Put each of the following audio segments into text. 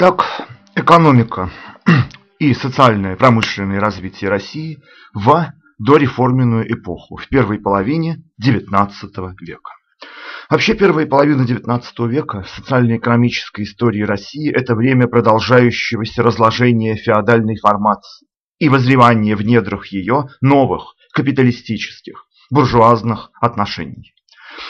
Итак, экономика и социальное промышленное развитие России в дореформенную эпоху, в первой половине XIX века. Вообще первая половина XIX века в социально-экономической истории России – это время продолжающегося разложения феодальной формации и возревания в недрах ее новых капиталистических, буржуазных отношений.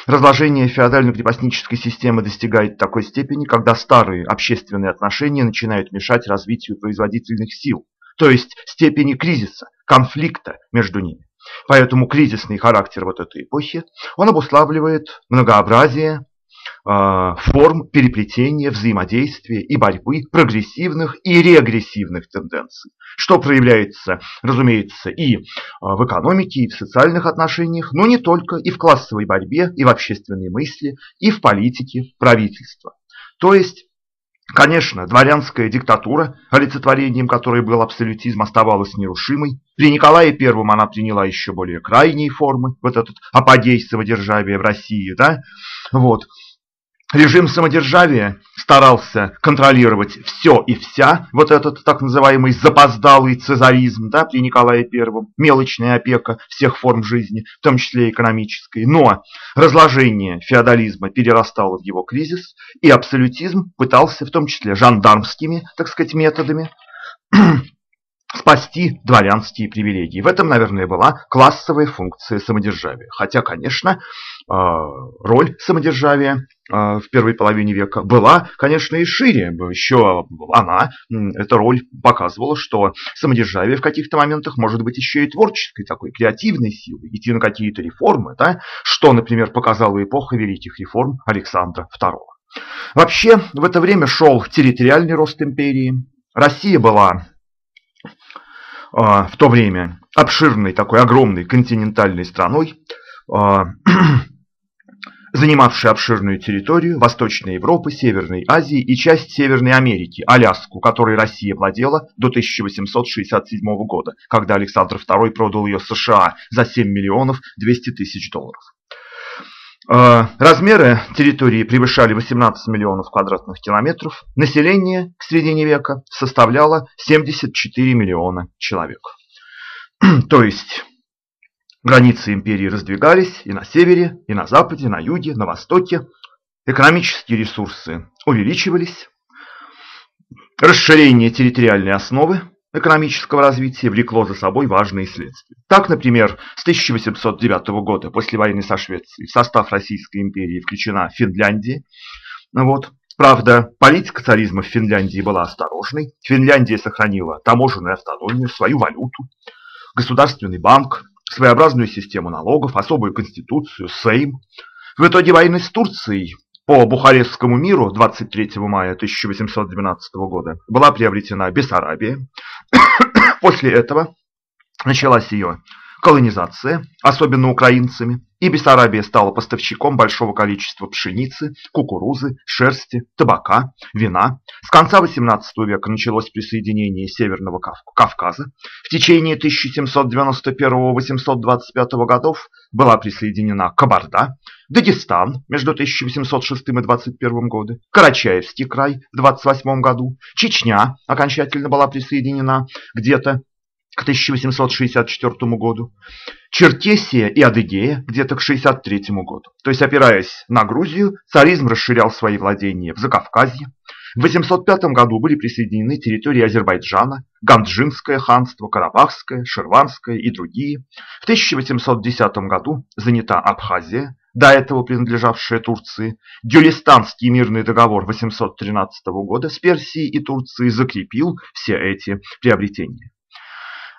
Разложение феодально-крепостнической системы достигает такой степени, когда старые общественные отношения начинают мешать развитию производительных сил, то есть степени кризиса, конфликта между ними. Поэтому кризисный характер вот этой эпохи, он обуславливает многообразие форм переплетения, взаимодействия и борьбы прогрессивных и регрессивных тенденций, что проявляется, разумеется, и э, в экономике, и в социальных отношениях, но не только, и в классовой борьбе, и в общественной мысли, и в политике правительства. То есть Конечно, дворянская диктатура, олицетворением которой был абсолютизм, оставалась нерушимой. При Николае I она приняла еще более крайние формы, вот этот апогей самодержавия в России, да, вот. Режим самодержавия старался контролировать все и вся, вот этот так называемый запоздалый цезаризм да, при Николае I, мелочная опека всех форм жизни, в том числе экономической. Но разложение феодализма перерастало в его кризис, и абсолютизм пытался в том числе жандармскими, так сказать, методами спасти дворянские привилегии. В этом, наверное, была классовая функция самодержавия. Хотя, конечно, э, роль самодержавия э, в первой половине века была, конечно, и шире. Еще она, эта роль показывала, что самодержавие в каких-то моментах может быть еще и творческой, такой креативной силой, идти на какие-то реформы, да? что, например, показала эпоха великих реформ Александра II. Вообще, в это время шел территориальный рост империи. Россия была в то время обширной, такой огромной континентальной страной, а, занимавшей обширную территорию Восточной Европы, Северной Азии и часть Северной Америки, Аляску, которой Россия владела до 1867 года, когда Александр II продал ее США за 7 миллионов 200 тысяч долларов. А, размеры территории превышали 18 миллионов квадратных километров. Население к середине века составляло 74 миллиона человек. То есть границы империи раздвигались и на севере, и на западе, и на юге, на востоке. Экономические ресурсы увеличивались. Расширение территориальной основы экономического развития влекло за собой важные следствия. Так, например, с 1809 года, после войны со Швецией, в состав Российской империи включена Финляндия. Вот. Правда, политика царизма в Финляндии была осторожной. Финляндия сохранила таможенную автономию, свою валюту, государственный банк, своеобразную систему налогов, особую конституцию, Сейм. В итоге войны с Турцией по Бухарестскому миру 23 мая 1812 года была приобретена Бессарабия. После этого началась ее колонизация, особенно украинцами, и Бессарабия стала поставщиком большого количества пшеницы, кукурузы, шерсти, табака, вина. С конца XVIII века началось присоединение Северного Кавказа. В течение 1791-825 годов была присоединена Кабарда, Дагестан между 1806 и 1821 годы, Карачаевский край в 28 году, Чечня окончательно была присоединена где-то к 1864 году, Черкесия и Адыгея где-то к 1863 году. То есть, опираясь на Грузию, царизм расширял свои владения в Закавказье. В 805 году были присоединены территории Азербайджана, Ганджинское ханство, Карабахское, Ширванское и другие. В 1810 году занята Абхазия, до этого принадлежавшая Турции. Гюлистанский мирный договор 813 года с Персией и Турцией закрепил все эти приобретения.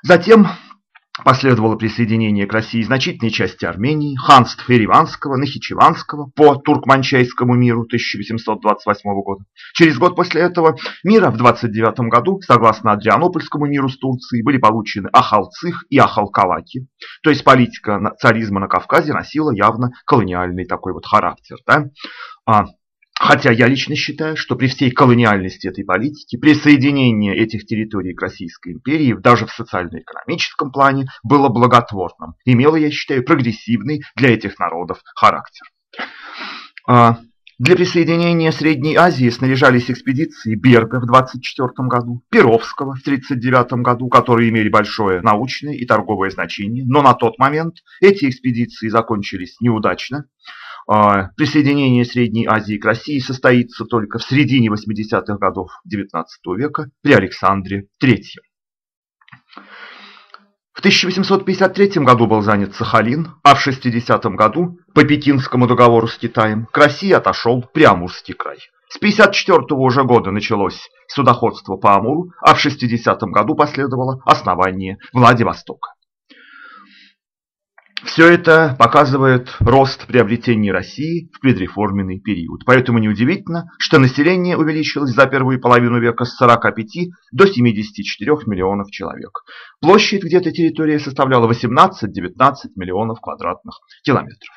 Затем последовало присоединение к России значительной части Армении, ханств Ереванского, Нахичеванского по Туркманчайскому миру 1828 года. Через год после этого мира в 29 году, согласно Адрианопольскому миру с Турцией, были получены Ахалцих и Ахалкалаки. То есть политика царизма на Кавказе носила явно колониальный такой вот характер. Да? Хотя я лично считаю, что при всей колониальности этой политики, присоединение этих территорий к Российской империи даже в социально-экономическом плане было благотворным, имело, я считаю, прогрессивный для этих народов характер. А, Для присоединения Средней Азии снаряжались экспедиции Берга в 24 году, Перовского в 39 году, которые имели большое научное и торговое значение, но на тот момент эти экспедиции закончились неудачно. А, присоединение Средней Азии к России состоится только в середине 80-х годов XIX века при Александре III. В 1853 году был занят Сахалин, а в 60 году по Пекинскому договору с Китаем к России отошел Приамурский край. С 54 уже года началось судоходство по Амуру, а в 60 году последовало основание Владивостока. Все это показывает рост приобретений России в предреформенный период. Поэтому неудивительно, что население увеличилось за первую половину века с 45 до 74 миллионов человек. Площадь где-то территории составляла 18-19 миллионов квадратных километров.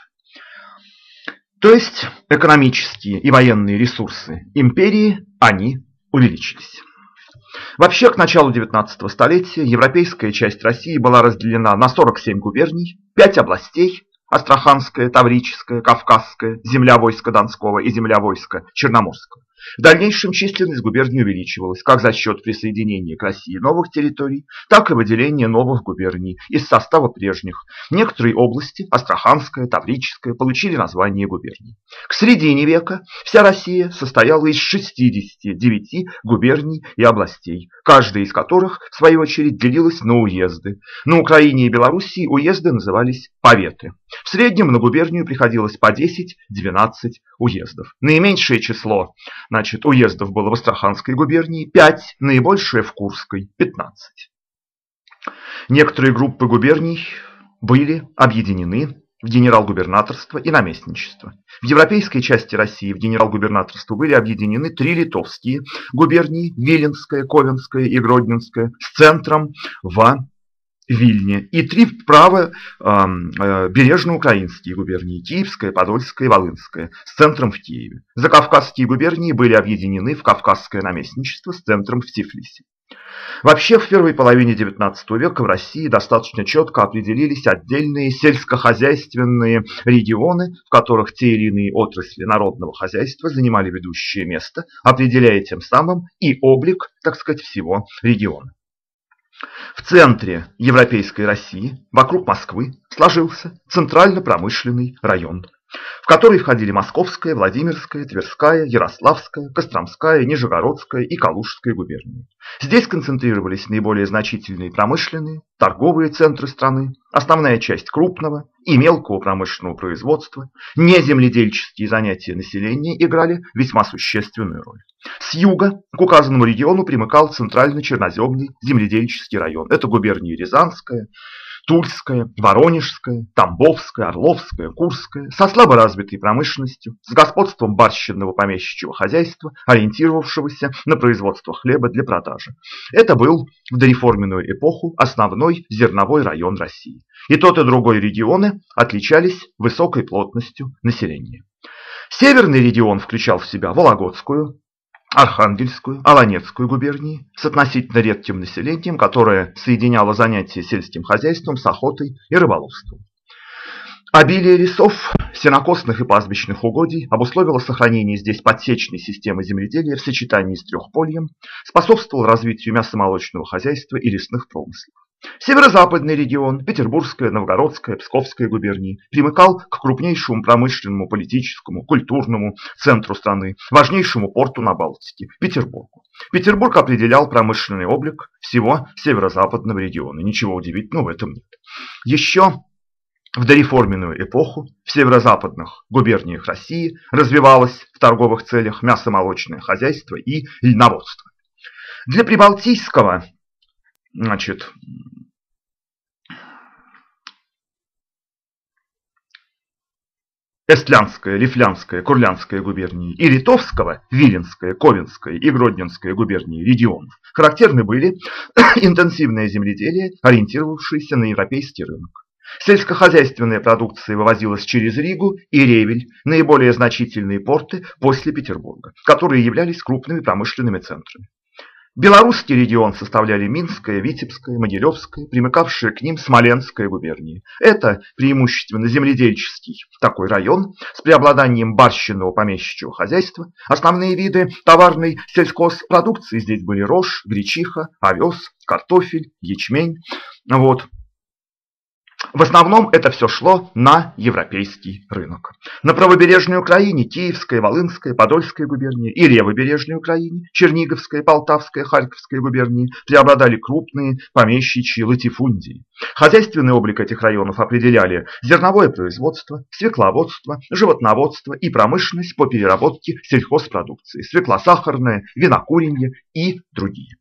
То есть экономические и военные ресурсы империи, они увеличились. Вообще, к началу 19 столетия европейская часть России была разделена на 47 губерний, 5 областей – Астраханская, Таврическая, Кавказская, земля войска Донского и земля войска Черноморского. В дальнейшем численность губерний увеличивалась как за счет присоединения к России новых территорий, так и выделения новых губерний из состава прежних. Некоторые области, Астраханская, Таврическая, получили название губерний. К середине века вся Россия состояла из 69 губерний и областей, каждая из которых, в свою очередь, делилась на уезды. На Украине и Белоруссии уезды назывались поветы. В среднем на губернию приходилось по 10-12 уездов. Наименьшее число значит, уездов было в Астраханской губернии, 5, наибольшее в Курской, 15. Некоторые группы губерний были объединены в генерал-губернаторство и наместничество. В европейской части России в генерал-губернаторство были объединены три литовские губернии – Виленская, Ковенская и Гродненская с центром в Вильне и три право э, бережно-украинские губернии – Киевская, Подольская и Волынская с центром в Киеве. Закавказские губернии были объединены в Кавказское наместничество с центром в Тифлисе. Вообще, в первой половине XIX века в России достаточно четко определились отдельные сельскохозяйственные регионы, в которых те или иные отрасли народного хозяйства занимали ведущее место, определяя тем самым и облик, так сказать, всего региона. В центре европейской России, вокруг Москвы, сложился центрально-промышленный район в который входили Московская, Владимирская, Тверская, Ярославская, Костромская, Нижегородская и Калужская губернии. Здесь концентрировались наиболее значительные промышленные, торговые центры страны, основная часть крупного и мелкого промышленного производства, неземледельческие занятия населения играли весьма существенную роль. С юга к указанному региону примыкал центрально-черноземный земледельческий район. Это губерния Рязанская, Тульская, Воронежская, Тамбовская, Орловская, Курская, со слабо развитой промышленностью, с господством барщинного помещичьего хозяйства, ориентировавшегося на производство хлеба для продажи. Это был в дореформенную эпоху основной зерновой район России. И тот и другой регионы отличались высокой плотностью населения. Северный регион включал в себя Вологодскую, Архангельскую, Аланецкую губернии с относительно редким населением, которое соединяло занятия сельским хозяйством с охотой и рыболовством. Обилие лесов, сенокосных и пастбищных угодий обусловило сохранение здесь подсечной системы земледелия в сочетании с трехпольем, способствовало развитию мясомолочного хозяйства и лесных промыслов. Северо-западный регион, Петербургская, Новгородская, Псковская губернии, примыкал к крупнейшему промышленному, политическому, культурному центру страны, важнейшему порту на Балтике – Петербургу. Петербург определял промышленный облик всего северо-западного региона. Ничего удивительного в этом нет. Еще в дореформенную эпоху в северо-западных губерниях России развивалось в торговых целях мясомолочное хозяйство и льноводство. Для Прибалтийского Значит, Эстлянская, Лифлянская, Курлянская губернии и Литовского, Виленская, Ковенская и Гродненская губернии регионов характерны были интенсивное земледелие, ориентировавшееся на европейский рынок. Сельскохозяйственная продукция вывозилась через Ригу и Ревель, наиболее значительные порты после Петербурга, которые являлись крупными промышленными центрами. Белорусский регион составляли Минская, Витебская, Могилевская, примыкавшие к ним Смоленская губернии. Это преимущественно земледельческий такой район с преобладанием барщинного помещичьего хозяйства. Основные виды товарной сельхозпродукции здесь были рожь, гречиха, овес, картофель, ячмень. Вот. В основном это все шло на европейский рынок. На правобережной Украине Киевская, Волынская, Подольская губернии и левобережной Украине Черниговская, Полтавская, Харьковская губернии преобладали крупные помещичьи латифундии. Хозяйственный облик этих районов определяли зерновое производство, свекловодство, животноводство и промышленность по переработке сельхозпродукции, свеклосахарное, винокуренье и другие.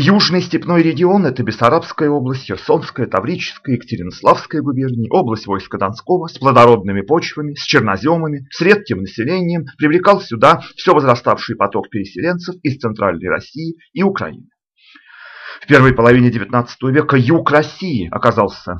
Южный степной регион – это Бессарабская область, Херсонская, Таврическая, Екатеринославская губернии, область войска Донского с плодородными почвами, с черноземами, с редким населением, привлекал сюда все возраставший поток переселенцев из Центральной России и Украины. В первой половине XIX века юг России оказался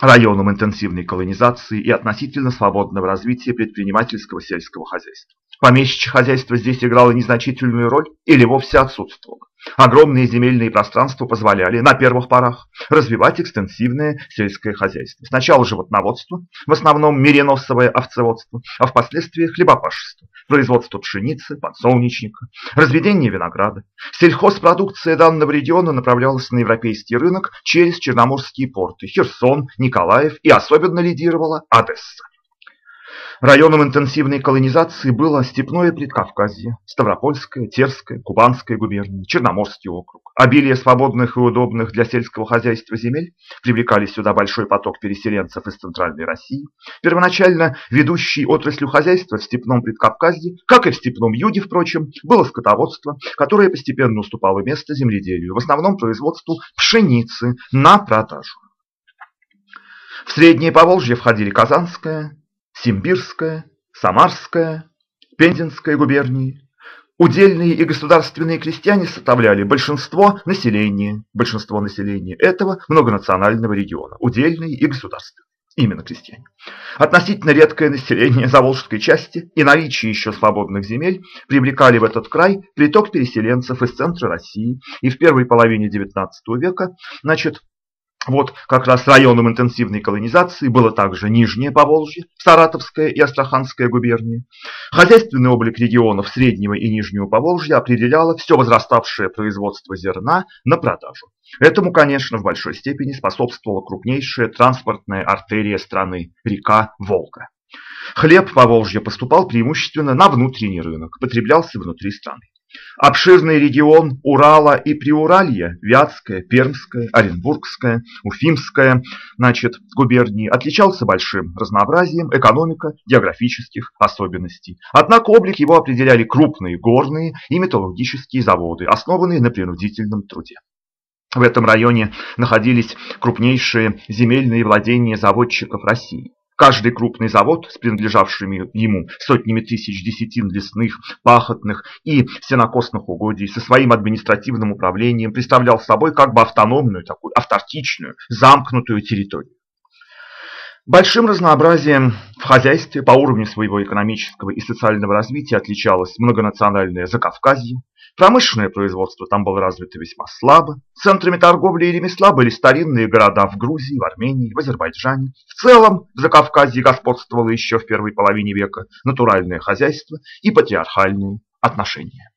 районом интенсивной колонизации и относительно свободного развития предпринимательского сельского хозяйства. Помещичье хозяйство здесь играло незначительную роль или вовсе отсутствовало. Огромные земельные пространства позволяли на первых порах развивать экстенсивное сельское хозяйство. Сначала животноводство, в основном мериносовое овцеводство, а впоследствии хлебопашество, производство пшеницы, подсолнечника, разведение винограда. Сельхозпродукция данного региона направлялась на европейский рынок через черноморские порты Херсон, Николаев и особенно лидировала Одесса. Районом интенсивной колонизации было Степное Предкавказье, Ставропольская, Терская, Кубанская губернии, Черноморский округ. Обилие свободных и удобных для сельского хозяйства земель привлекали сюда большой поток переселенцев из Центральной России. Первоначально ведущей отраслью хозяйства в Степном Предкавказье, как и в Степном Юге, впрочем, было скотоводство, которое постепенно уступало место земледелию, в основном производству пшеницы на продажу. В Среднее Поволжье входили Казанская, Симбирская, Самарская, Пензенская губернии. Удельные и государственные крестьяне составляли большинство населения, большинство населения этого многонационального региона, удельные и государственные. Именно крестьяне. Относительно редкое население Заволжской части и наличие еще свободных земель привлекали в этот край приток переселенцев из центра России. И в первой половине XIX века значит, вот как раз районом интенсивной колонизации было также Нижнее Поволжье, Саратовская и Астраханская губернии. Хозяйственный облик регионов Среднего и Нижнего Поволжья определяло все возраставшее производство зерна на продажу. Этому, конечно, в большой степени способствовала крупнейшая транспортная артерия страны – река Волга. Хлеб Поволжья поступал преимущественно на внутренний рынок, потреблялся внутри страны. Обширный регион Урала и Приуралья, Вятская, Пермская, Оренбургская, Уфимская значит, губернии отличался большим разнообразием экономика географических особенностей. Однако облик его определяли крупные горные и металлургические заводы, основанные на принудительном труде. В этом районе находились крупнейшие земельные владения заводчиков России. Каждый крупный завод с принадлежавшими ему сотнями тысяч десятин лесных, пахотных и сенокосных угодий со своим административным управлением представлял собой как бы автономную, такую автартичную, замкнутую территорию. Большим разнообразием в хозяйстве по уровню своего экономического и социального развития отличалось многонациональное Закавказье. Промышленное производство там было развито весьма слабо. Центрами торговли и ремесла были старинные города в Грузии, в Армении, в Азербайджане. В целом в Закавказье господствовало еще в первой половине века натуральное хозяйство и патриархальные отношения.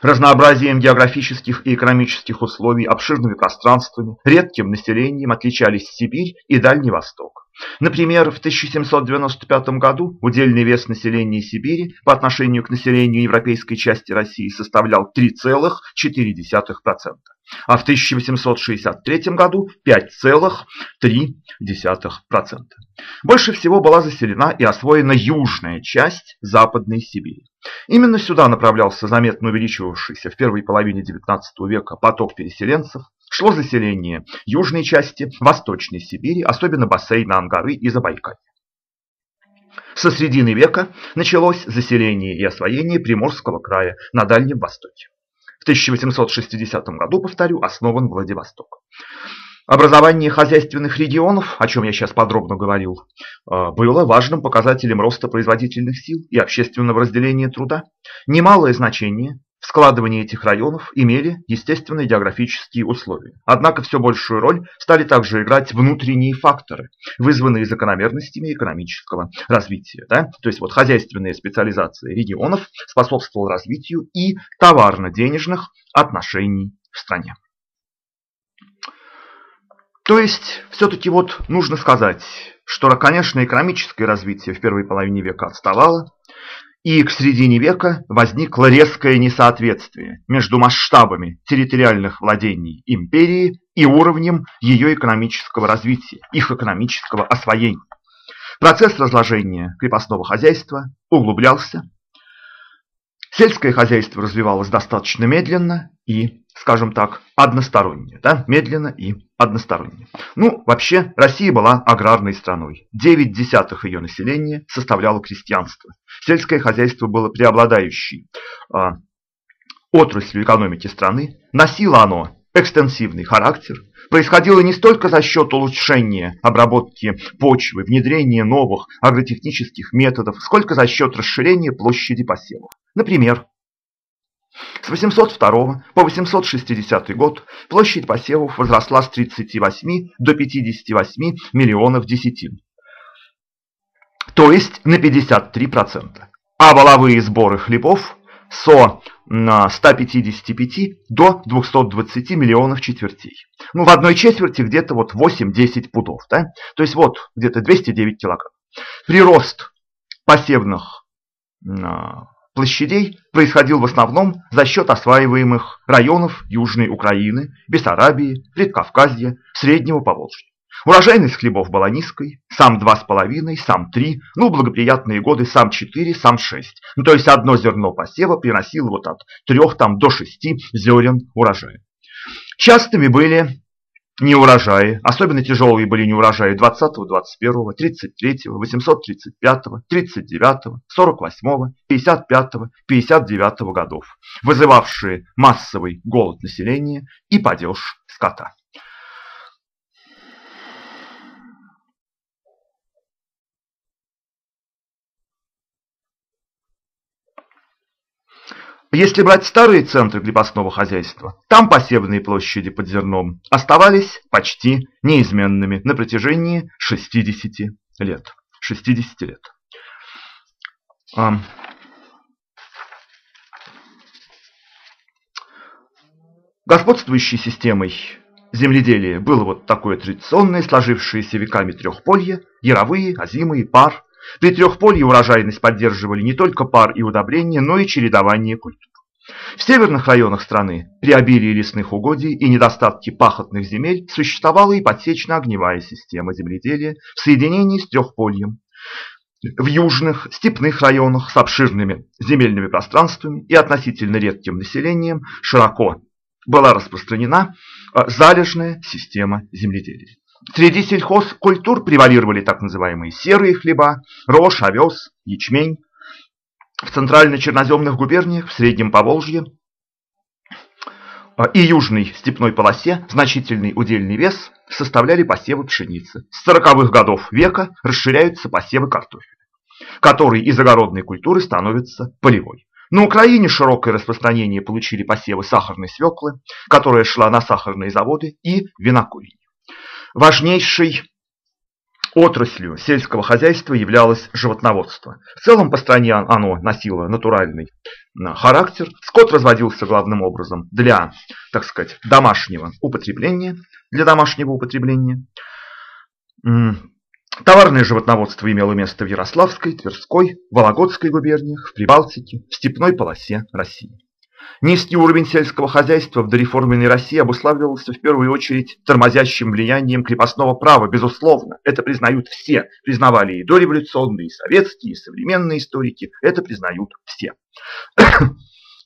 Разнообразием географических и экономических условий, обширными пространствами, редким населением отличались Сибирь и Дальний Восток. Например, в 1795 году удельный вес населения Сибири по отношению к населению европейской части России составлял 3,4%, а в 1863 году 5,3%. Больше всего была заселена и освоена южная часть Западной Сибири. Именно сюда направлялся заметно увеличивавшийся в первой половине XIX века поток переселенцев, шло заселение южной части Восточной Сибири, особенно бассейна Ангары и Забайкалья. Со средины века началось заселение и освоение Приморского края на Дальнем Востоке. В 1860 году, повторю, основан Владивосток. Образование хозяйственных регионов, о чем я сейчас подробно говорил, э, было важным показателем роста производительных сил и общественного разделения труда. Немалое значение в складывании этих районов имели естественные географические условия. Однако все большую роль стали также играть внутренние факторы, вызванные закономерностями экономического развития. Да? То есть вот хозяйственная специализация регионов способствовала развитию и товарно-денежных отношений в стране. То есть, все-таки вот нужно сказать, что, конечно, экономическое развитие в первой половине века отставало, и к середине века возникло резкое несоответствие между масштабами территориальных владений империи и уровнем ее экономического развития, их экономического освоения. Процесс разложения крепостного хозяйства углублялся, сельское хозяйство развивалось достаточно медленно и скажем так, односторонне, да, медленно и односторонне. Ну, вообще, Россия была аграрной страной. 9 десятых ее населения составляло крестьянство. Сельское хозяйство было преобладающей а, отраслью экономики страны. Носило оно экстенсивный характер, происходило не столько за счет улучшения обработки почвы, внедрения новых агротехнических методов, сколько за счет расширения площади посевов. Например, с 802 по 860 год площадь посевов возросла с 38 до 58 миллионов десятин, то есть на 53%, а воловые сборы хлебов со 155 до 220 миллионов четвертей. Ну, в одной четверти где-то вот 8-10 пудов, да? То есть вот где-то 209 килограмм. Прирост посевных площадей происходил в основном за счет осваиваемых районов Южной Украины, Бессарабии, Предкавказья, Среднего Поволжья. Урожайность хлебов была низкой, сам 2,5, сам 3, ну, благоприятные годы сам 4, сам 6. Ну, то есть одно зерно посева приносило вот от 3 там, до 6 зерен урожая. Частыми были неурожаи, особенно тяжелые были неурожаи 20, 21, 33, 835, 39, 48, 55, 59 годов, вызывавшие массовый голод населения и падеж скота. Если брать старые центры крепостного хозяйства, там посевные площади под зерном оставались почти неизменными на протяжении 60 лет. 60 лет. Господствующей системой земледелия было вот такое традиционное, сложившееся веками трехполье, яровые, озимые, пар, при трехполье урожайность поддерживали не только пар и удобрения, но и чередование культур. В северных районах страны при обилии лесных угодий и недостатке пахотных земель существовала и подсечно-огневая система земледелия в соединении с трехпольем. В южных степных районах с обширными земельными пространствами и относительно редким населением широко была распространена э, залежная система земледелия. Среди сельхозкультур превалировали так называемые серые хлеба, рожь, овес, ячмень. В центрально-черноземных губерниях, в Среднем Поволжье а, и южной степной полосе значительный удельный вес составляли посевы пшеницы. С 40-х годов века расширяются посевы картофеля, который из огородной культуры становится полевой. На Украине широкое распространение получили посевы сахарной свеклы, которая шла на сахарные заводы и винокурение. Важнейшей отраслью сельского хозяйства являлось животноводство. В целом по стране оно носило натуральный характер. Скот разводился главным образом для, так сказать, домашнего употребления. Для домашнего употребления. Товарное животноводство имело место в Ярославской, Тверской, Вологодской губерниях, в Прибалтике, в степной полосе России. Низкий уровень сельского хозяйства в дореформенной России обуславливался в первую очередь тормозящим влиянием крепостного права, безусловно. Это признают все. Признавали и дореволюционные, и советские, и современные историки. Это признают все.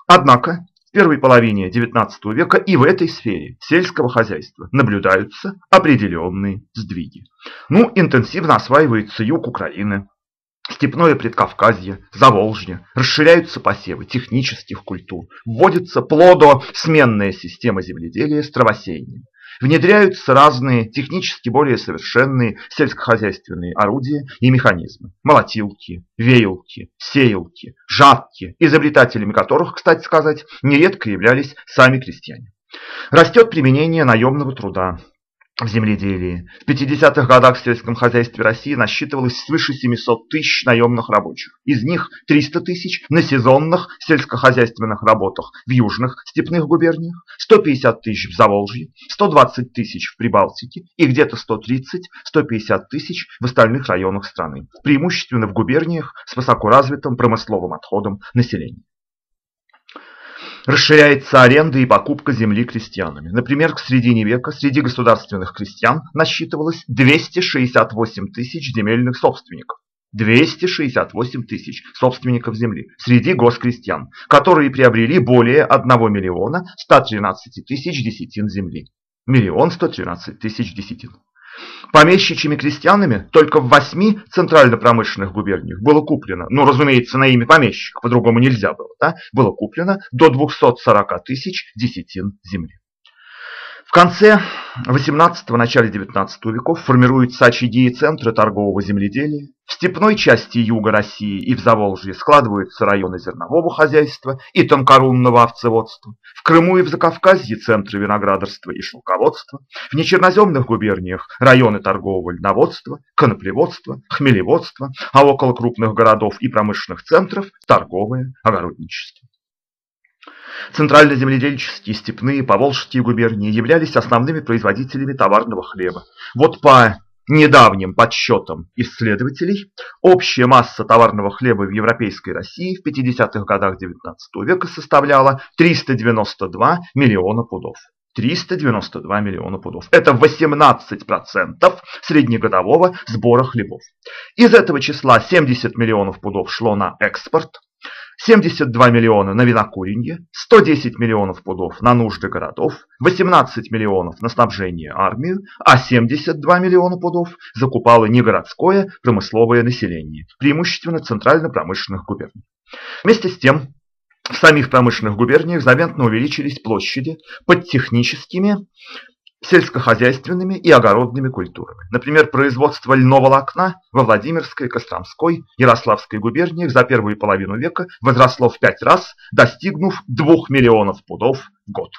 Однако в первой половине XIX века и в этой сфере сельского хозяйства наблюдаются определенные сдвиги. Ну, интенсивно осваивается юг Украины, Степное предкавказье, Заволжье, расширяются посевы технических культур, вводится плодосменная система земледелия с травосеянием. Внедряются разные технически более совершенные сельскохозяйственные орудия и механизмы. Молотилки, веялки, сеялки, жатки, изобретателями которых, кстати сказать, нередко являлись сами крестьяне. Растет применение наемного труда, в земледелии. В 50-х годах в сельском хозяйстве России насчитывалось свыше 700 тысяч наемных рабочих. Из них 300 тысяч на сезонных сельскохозяйственных работах в южных степных губерниях, 150 тысяч в Заволжье, 120 тысяч в Прибалтике и где-то 130-150 тысяч в остальных районах страны, преимущественно в губерниях с высокоразвитым промысловым отходом населения. Расширяется аренда и покупка земли крестьянами. Например, к середине века среди государственных крестьян насчитывалось 268 тысяч земельных собственников. 268 тысяч собственников земли среди госкрестьян, которые приобрели более 1 миллиона 113 тысяч десятин земли. Миллион 113 тысяч десятин. Помещичьими крестьянами только в восьми центрально-промышленных губерниях было куплено, ну, разумеется, на имя помещика, по-другому нельзя было, да, было куплено до 240 тысяч десятин земли. В конце 18-го, начале 19 веков формируются очаги центры торгового земледелия. В степной части юга России и в Заволжье складываются районы зернового хозяйства и тонкорунного овцеводства. В Крыму и в Закавказье центры виноградарства и шелководства. В нечерноземных губерниях районы торгового льноводства, коноплеводства, хмелеводства, а около крупных городов и промышленных центров торговое огородничество. Центрально-земледельческие, степные, поволжские губернии являлись основными производителями товарного хлеба. Вот по недавним подсчетам исследователей, общая масса товарного хлеба в европейской России в 50-х годах XIX века составляла 392 миллиона пудов. 392 миллиона пудов. Это 18% среднегодового сбора хлебов. Из этого числа 70 миллионов пудов шло на экспорт, 72 миллиона на винокуренье, 110 миллионов пудов на нужды городов, 18 миллионов на снабжение армию, а 72 миллиона пудов закупало негородское промысловое население, преимущественно центрально-промышленных губерний. Вместе с тем, в самих промышленных губерниях заметно увеличились площади под техническими сельскохозяйственными и огородными культурами. Например, производство льнового волокна во Владимирской, Костромской, Ярославской губерниях за первую половину века возросло в пять раз, достигнув 2 миллионов пудов в год.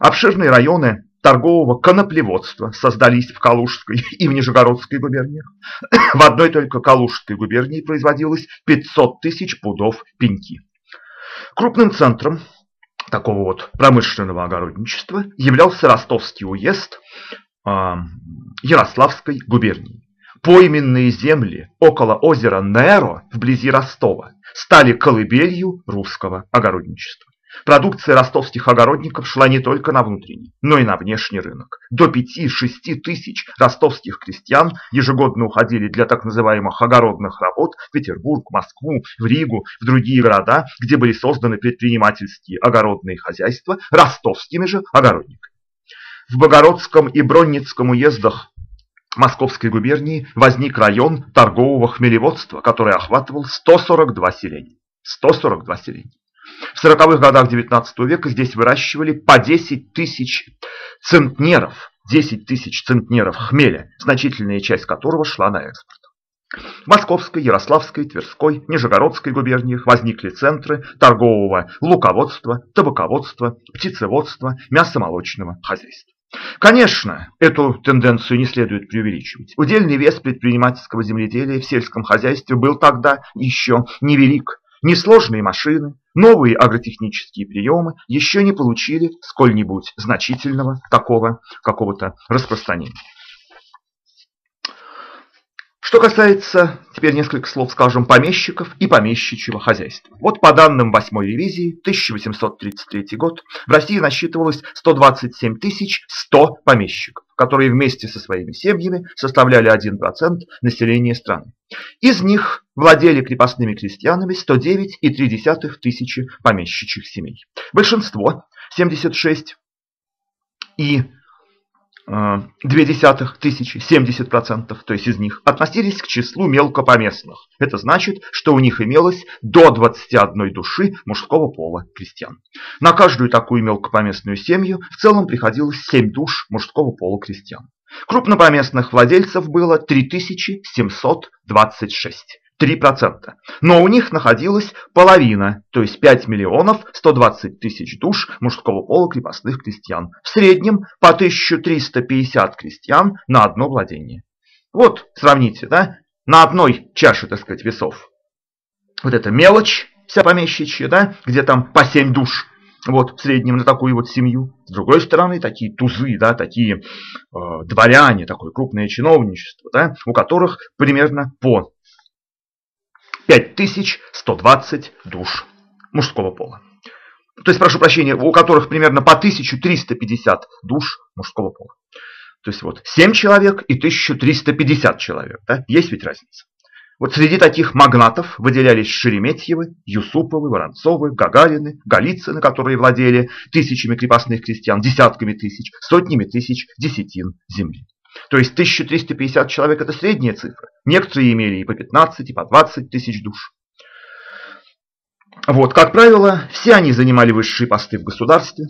Обширные районы торгового коноплеводства создались в Калужской и в Нижегородской губерниях. В одной только Калужской губернии производилось 500 тысяч пудов пеньки. Крупным центром такого вот промышленного огородничества являлся Ростовский уезд э, Ярославской губернии. Пойменные земли около озера Неро вблизи Ростова стали колыбелью русского огородничества. Продукция ростовских огородников шла не только на внутренний, но и на внешний рынок. До 5-6 тысяч ростовских крестьян ежегодно уходили для так называемых огородных работ в Петербург, Москву, в Ригу, в другие города, где были созданы предпринимательские огородные хозяйства ростовскими же огородниками. В Богородском и Бронницком уездах Московской губернии возник район торгового хмелеводства, который охватывал 142 селения. 142 селения. В 40-х годах XIX века здесь выращивали по 10 тысяч центнеров, 10 тысяч центнеров хмеля, значительная часть которого шла на экспорт. В Московской, Ярославской, Тверской, Нижегородской губерниях возникли центры торгового луководства, табаководства, птицеводства, мясомолочного хозяйства. Конечно, эту тенденцию не следует преувеличивать. Удельный вес предпринимательского земледелия в сельском хозяйстве был тогда еще невелик. Несложные машины, новые агротехнические приемы еще не получили сколь-нибудь значительного такого какого-то распространения. Что касается, теперь несколько слов скажем, помещиков и помещичьего хозяйства. Вот по данным 8 ревизии, 1833 год, в России насчитывалось 127 100 помещиков, которые вместе со своими семьями составляли 1% населения страны. Из них владели крепостными крестьянами 109,3 тысячи помещичьих семей. Большинство, 76 и Э, две десятых тысячи, 70%, то есть из них, относились к числу мелкопоместных. Это значит, что у них имелось до 21 души мужского пола крестьян. На каждую такую мелкопоместную семью в целом приходилось 7 душ мужского пола крестьян. Крупнопоместных владельцев было 3726. 3%. Но у них находилась половина, то есть 5 миллионов 120 тысяч душ мужского пола крепостных крестьян. В среднем по 1350 крестьян на одно владение. Вот, сравните, да, на одной чаше, так сказать, весов. Вот эта мелочь, вся помещичья, да, где там по 7 душ, вот, в среднем на такую вот семью. С другой стороны, такие тузы, да, такие э, дворяне, такое крупное чиновничество, да, у которых примерно по 5120 душ мужского пола. То есть, прошу прощения, у которых примерно по 1350 душ мужского пола. То есть вот 7 человек и 1350 человек. Да? Есть ведь разница. Вот среди таких магнатов выделялись Шереметьевы, Юсуповы, Воронцовы, Гагарины, Голицыны, которые владели тысячами крепостных крестьян, десятками тысяч, сотнями тысяч десятин земли. То есть 1350 человек – это средняя цифра. Некоторые имели и по 15, и по 20 тысяч душ. Вот, как правило, все они занимали высшие посты в государстве.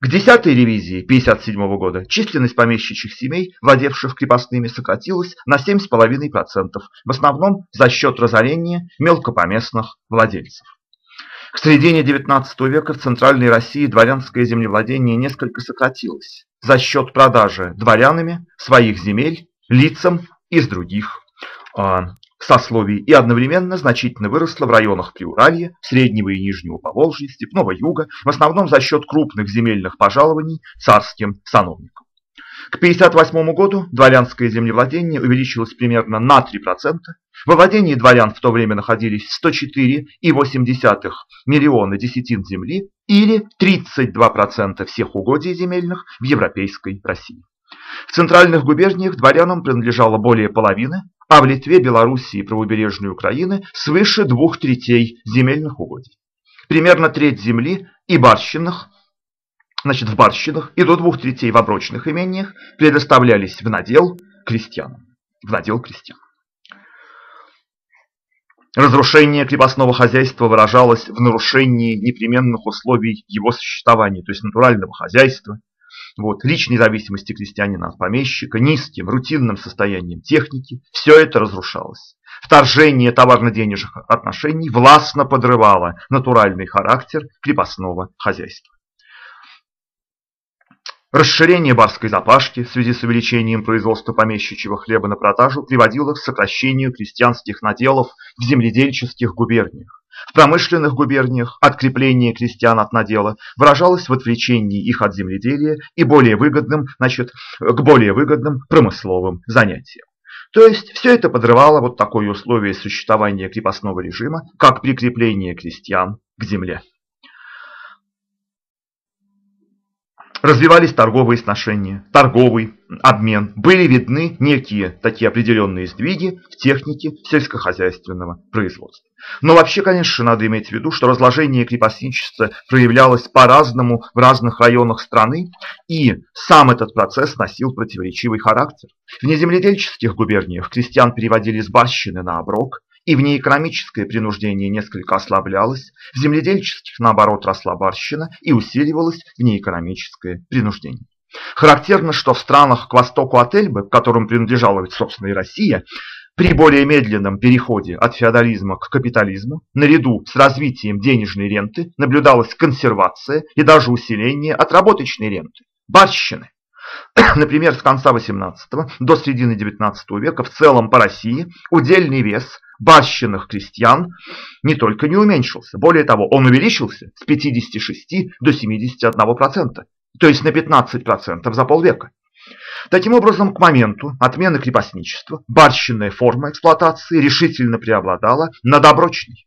К 10-й ревизии 1957 года численность помещичьих семей, владевших крепостными, сократилась на 7,5%, в основном за счет разорения мелкопоместных владельцев. К середине XIX века в Центральной России дворянское землевладение несколько сократилось за счет продажи дворянами своих земель лицам из других э, сословий и одновременно значительно выросла в районах Приуралья, Среднего и Нижнего Поволжья, Степного Юга, в основном за счет крупных земельных пожалований царским сановникам. К 1958 году дворянское землевладение увеличилось примерно на 3%. Во владении дворян в то время находились 104,8 миллиона десятин земли или 32% всех угодий земельных в европейской России. В центральных губерниях дворянам принадлежало более половины, а в Литве, Белоруссии и правобережной Украины свыше двух третей земельных угодий. Примерно треть земли и барщинных, значит в барщинах и до двух третей в оброчных имениях предоставлялись в надел крестьянам. В надел крестьянам. Разрушение крепостного хозяйства выражалось в нарушении непременных условий его существования, то есть натурального хозяйства, вот, личной зависимости крестьянина от помещика, низким, рутинным состоянием техники, все это разрушалось. Вторжение товарно-денежных отношений властно подрывало натуральный характер крепостного хозяйства. Расширение барской запашки в связи с увеличением производства помещичьего хлеба на продажу приводило к сокращению крестьянских наделов в земледельческих губерниях. В промышленных губерниях открепление крестьян от надела выражалось в отвлечении их от земледелия и более выгодным, значит, к более выгодным промысловым занятиям. То есть все это подрывало вот такое условие существования крепостного режима, как прикрепление крестьян к земле. Развивались торговые сношения, торговый обмен, были видны некие такие определенные сдвиги в технике сельскохозяйственного производства. Но вообще, конечно, надо иметь в виду, что разложение крепостничества проявлялось по-разному в разных районах страны, и сам этот процесс носил противоречивый характер. В неземледельческих губерниях крестьян переводили с барщины на оброк, и в ней экономическое принуждение несколько ослаблялось, в земледельческих, наоборот, росла барщина и усиливалось в ней экономическое принуждение. Характерно, что в странах к востоку от Эльбы, к которым принадлежала ведь, собственно, и Россия, при более медленном переходе от феодализма к капитализму, наряду с развитием денежной ренты, наблюдалась консервация и даже усиление отработочной ренты, барщины. Например, с конца XVIII до середины XIX века в целом по России удельный вес барщинных крестьян не только не уменьшился, более того, он увеличился с 56 до 71%, то есть на 15% за полвека. Таким образом, к моменту отмены крепостничества барщинная форма эксплуатации решительно преобладала над оброчной.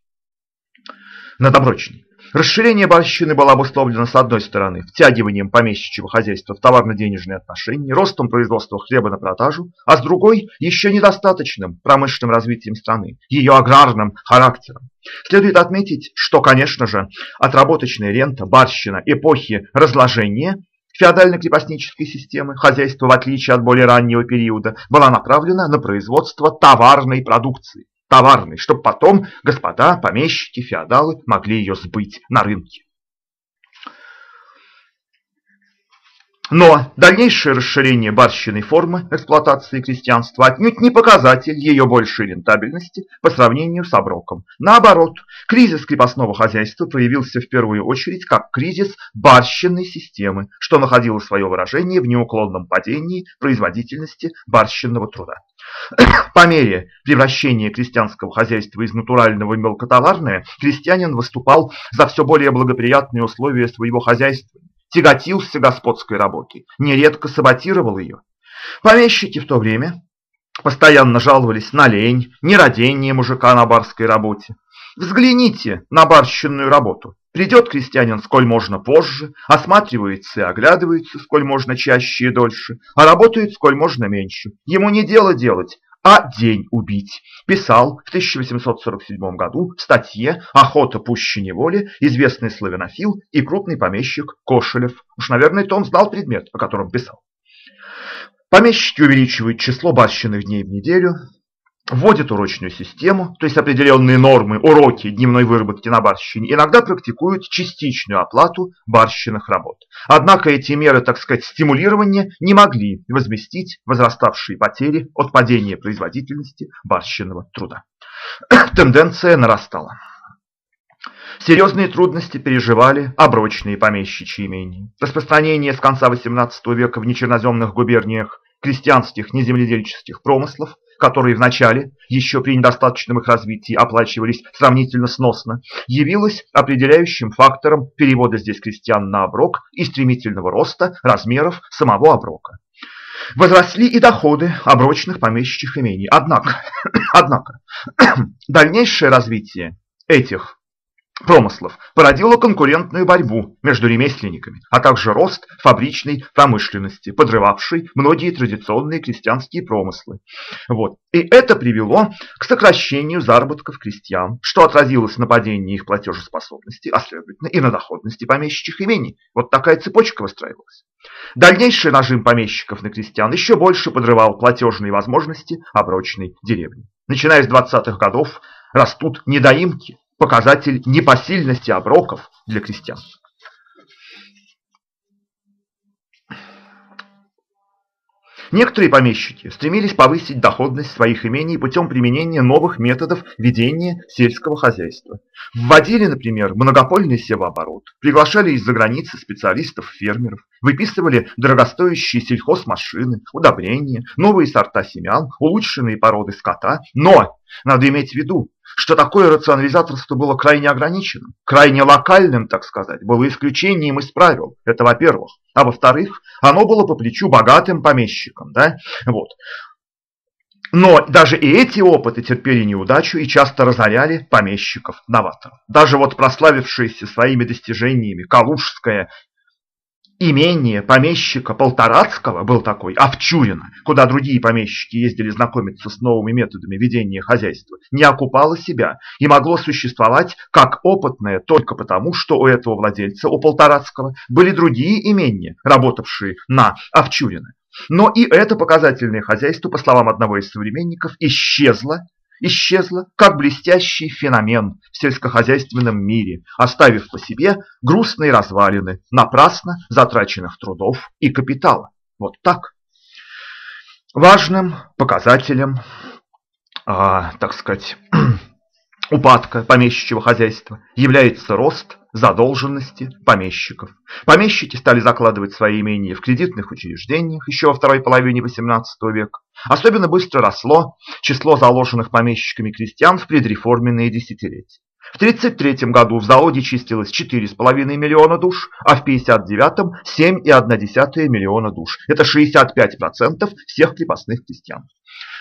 Над оброчной. Расширение барщины было обусловлено с одной стороны втягиванием помещичьего хозяйства в товарно-денежные отношения, ростом производства хлеба на продажу, а с другой еще недостаточным промышленным развитием страны, ее аграрным характером. Следует отметить, что, конечно же, отработочная рента, барщина эпохи разложения феодально-крепостнической системы хозяйства, в отличие от более раннего периода, была направлена на производство товарной продукции товарной, чтобы потом господа, помещики, феодалы могли ее сбыть на рынке. Но дальнейшее расширение барщиной формы эксплуатации крестьянства отнюдь не показатель ее большей рентабельности по сравнению с оброком. Наоборот, кризис крепостного хозяйства проявился в первую очередь как кризис барщинной системы, что находило свое выражение в неуклонном падении производительности барщинного труда. По мере превращения крестьянского хозяйства из натурального в мелкотоварное, крестьянин выступал за все более благоприятные условия своего хозяйства тяготился господской работой, нередко саботировал ее. Помещики в то время постоянно жаловались на лень, нерадение мужика на барской работе. Взгляните на барщинную работу. Придет крестьянин сколь можно позже, осматривается и оглядывается сколь можно чаще и дольше, а работает сколь можно меньше. Ему не дело делать, а день убить. Писал в 1847 году в статье «Охота пуще неволи» известный славянофил и крупный помещик Кошелев. Уж, наверное, то он знал предмет, о котором писал. Помещики увеличивают число барщиных дней в неделю, вводят урочную систему, то есть определенные нормы, уроки дневной выработки на барщине, иногда практикуют частичную оплату барщинных работ. Однако эти меры, так сказать, стимулирования не могли возместить возраставшие потери от падения производительности барщинного труда. Тенденция нарастала. Серьезные трудности переживали оброчные помещичьи имения. Распространение с конца XVIII века в нечерноземных губерниях крестьянских неземледельческих промыслов которые в начале, еще при недостаточном их развитии, оплачивались сравнительно сносно, явилось определяющим фактором перевода здесь крестьян на оброк и стремительного роста размеров самого оброка. Возросли и доходы оброчных помещичьих имений. Однако, однако дальнейшее развитие этих промыслов породило конкурентную борьбу между ремесленниками, а также рост фабричной промышленности, подрывавшей многие традиционные крестьянские промыслы. Вот. И это привело к сокращению заработков крестьян, что отразилось на падении их платежеспособности, а следовательно и на доходности помещичьих имений. Вот такая цепочка выстраивалась. Дальнейший нажим помещиков на крестьян еще больше подрывал платежные возможности оброчной деревни. Начиная с 20-х годов растут недоимки, показатель непосильности оброков для крестьян. Некоторые помещики стремились повысить доходность своих имений путем применения новых методов ведения сельского хозяйства. Вводили, например, монопольный севооборот, приглашали из-за границы специалистов-фермеров, выписывали дорогостоящие сельхозмашины, удобрения, новые сорта семян, улучшенные породы скота. Но надо иметь в виду, что такое рационализаторство было крайне ограниченным, крайне локальным, так сказать, было исключением из правил. Это во-первых. А во-вторых, оно было по плечу богатым помещикам. Да? Вот. Но даже и эти опыты терпели неудачу и часто разоряли помещиков-новаторов. Даже вот прославившаяся своими достижениями Калужская Имение помещика Полторацкого был такой, Овчурина, куда другие помещики ездили знакомиться с новыми методами ведения хозяйства, не окупало себя и могло существовать как опытное только потому, что у этого владельца, у Полторацкого, были другие имения, работавшие на Овчурина. Но и это показательное хозяйство, по словам одного из современников, исчезло исчезла как блестящий феномен в сельскохозяйственном мире, оставив по себе грустные развалины напрасно затраченных трудов и капитала. Вот так. Важным показателем, а, так сказать, упадка помещичьего хозяйства является рост задолженности помещиков. Помещики стали закладывать свои имения в кредитных учреждениях еще во второй половине XVIII века. Особенно быстро росло число заложенных помещиками крестьян в предреформенные десятилетия. В 1933 году в заводе чистилось 4,5 миллиона душ, а в 1959 – 7,1 миллиона душ. Это 65% всех крепостных крестьян.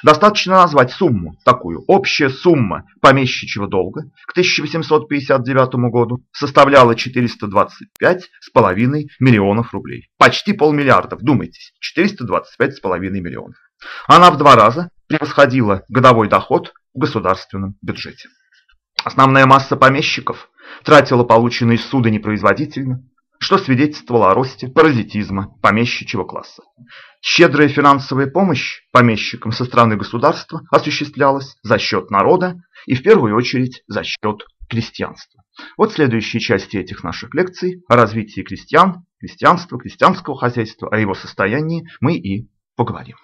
Достаточно назвать сумму такую. Общая сумма помещичьего долга к 1859 году составляла 425,5 миллионов рублей. Почти полмиллиарда, вдумайтесь, 425,5 миллионов. Она в два раза превосходила годовой доход в государственном бюджете. Основная масса помещиков тратила полученные суды непроизводительно, что свидетельствовало о росте паразитизма помещичьего класса. Щедрая финансовая помощь помещикам со стороны государства осуществлялась за счет народа и в первую очередь за счет крестьянства. Вот следующие части этих наших лекций о развитии крестьян крестьянства, крестьянского хозяйства, о его состоянии мы и поговорим.